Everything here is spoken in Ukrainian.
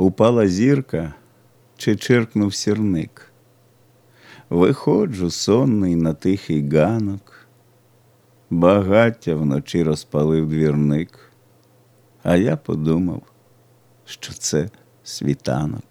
Упала зірка чи чиркнув сірник. Виходжу сонний на тихий ганок, багаття вночі розпалив двірник, а я подумав, що це світанок.